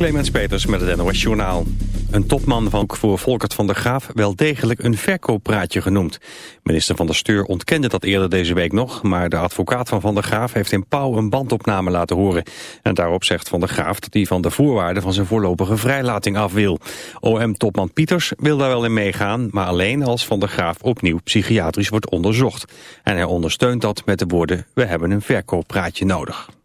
Clemens Peters met het NOS Journaal. Een topman van voor Volkert van der Graaf wel degelijk een verkooppraatje genoemd. Minister van der Steur ontkende dat eerder deze week nog... maar de advocaat van Van der Graaf heeft in Pauw een bandopname laten horen. En daarop zegt Van der Graaf dat hij van de voorwaarden... van zijn voorlopige vrijlating af wil. OM-topman Pieters wil daar wel in meegaan... maar alleen als Van der Graaf opnieuw psychiatrisch wordt onderzocht. En hij ondersteunt dat met de woorden... we hebben een verkooppraatje nodig.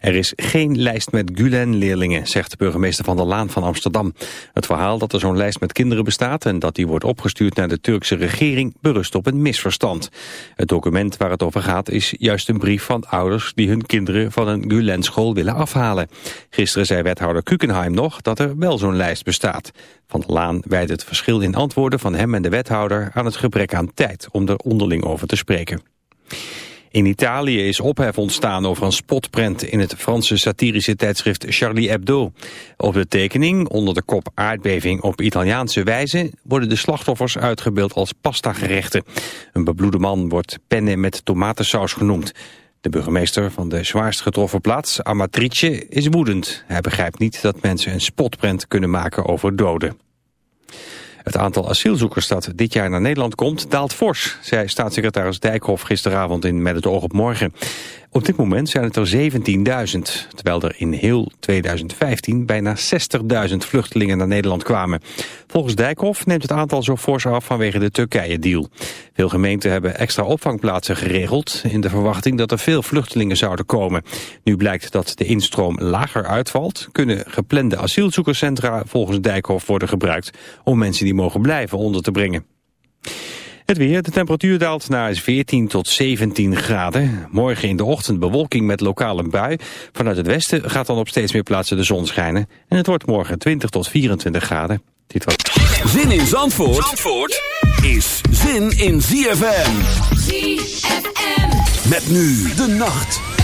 Er is geen lijst met Gulen-leerlingen, zegt de burgemeester van der Laan van Amsterdam. Het verhaal dat er zo'n lijst met kinderen bestaat en dat die wordt opgestuurd naar de Turkse regering berust op een misverstand. Het document waar het over gaat is juist een brief van ouders die hun kinderen van een Gulen-school willen afhalen. Gisteren zei wethouder Kukenheim nog dat er wel zo'n lijst bestaat. Van der Laan wijdt het verschil in antwoorden van hem en de wethouder aan het gebrek aan tijd om er onderling over te spreken. In Italië is ophef ontstaan over een spotprent in het Franse satirische tijdschrift Charlie Hebdo. Op de tekening, onder de kop aardbeving op Italiaanse wijze, worden de slachtoffers uitgebeeld als pastagerechten. Een bebloede man wordt penne met tomatensaus genoemd. De burgemeester van de zwaarst getroffen plaats, Amatrice, is woedend. Hij begrijpt niet dat mensen een spotprent kunnen maken over doden. Het aantal asielzoekers dat dit jaar naar Nederland komt daalt fors, zei staatssecretaris Dijkhoff gisteravond in Met het oog op morgen. Op dit moment zijn het er 17.000, terwijl er in heel 2015 bijna 60.000 vluchtelingen naar Nederland kwamen. Volgens Dijkhoff neemt het aantal zo fors af vanwege de Turkije-deal. Veel gemeenten hebben extra opvangplaatsen geregeld in de verwachting dat er veel vluchtelingen zouden komen. Nu blijkt dat de instroom lager uitvalt, kunnen geplande asielzoekerscentra volgens Dijkhoff worden gebruikt om mensen die mogen blijven onder te brengen. Het weer, de temperatuur daalt naar 14 tot 17 graden. Morgen in de ochtend bewolking met lokale bui. Vanuit het westen gaat dan op steeds meer plaatsen de zon schijnen. En het wordt morgen 20 tot 24 graden. Dit was... Zin in Zandvoort, Zandvoort is zin in ZFM. ZFM. Met nu de nacht.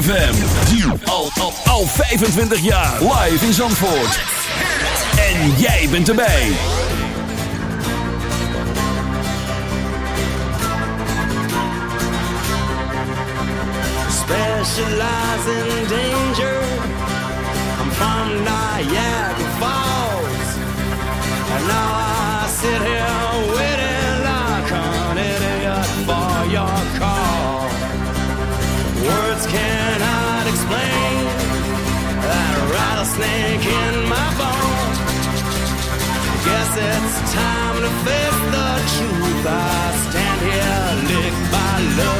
ZFM. Al, al, al 25 jaar. Live in Zandvoort. En jij bent erbij. Specialize in danger. I'm from Niagara Falls. And now I sit here. snake in my bones. Guess it's time to face the truth. I stand here licked by love.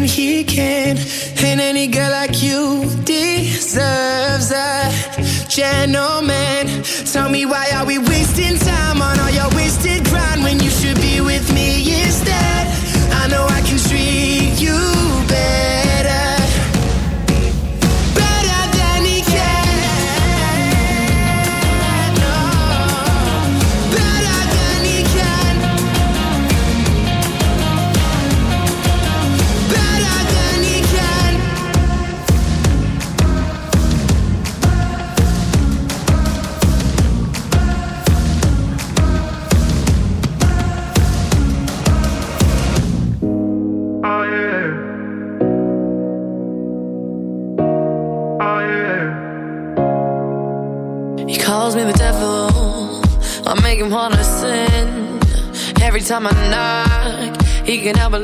than he can. And any girl like you deserves a gentleman. Tell me why are we wasting time on all your wasted grind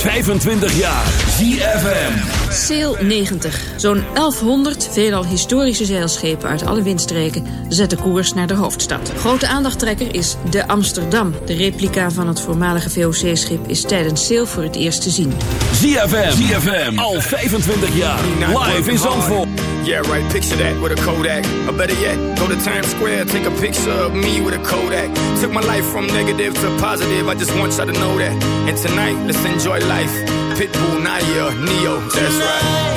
25 jaar ZFM. Sail 90. Zo'n 1100 veelal historische zeilschepen uit alle windstreken zetten koers naar de hoofdstad. Grote aandachttrekker is de Amsterdam. De replica van het voormalige VOC-schip is tijdens Sail voor het eerst te zien. ZFM. ZFM. Al 25 jaar. Live in Zandvoort. Yeah, right, picture that with a Kodak. Or better yet, go to Times Square, take a picture of me with a Kodak. Took my life from negative to positive, I just want y'all to know that. And tonight, let's enjoy life. Pitbull, Nayer, Ne-Yo, that's right.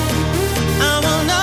I want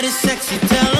Somebody sexy, tell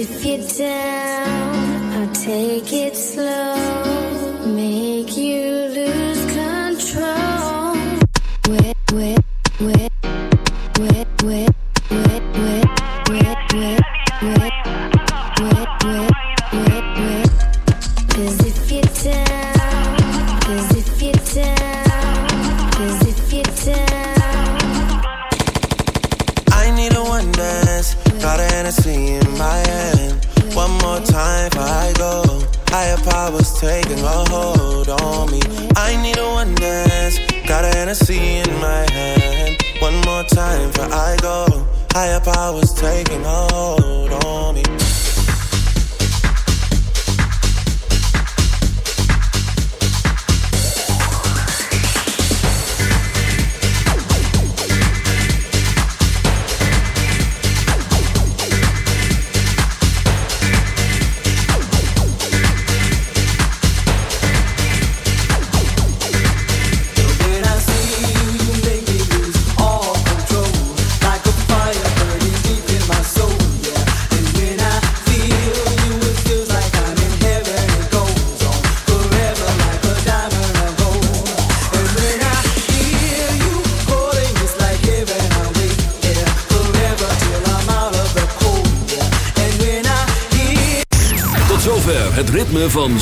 if you're down, I'll take it slow.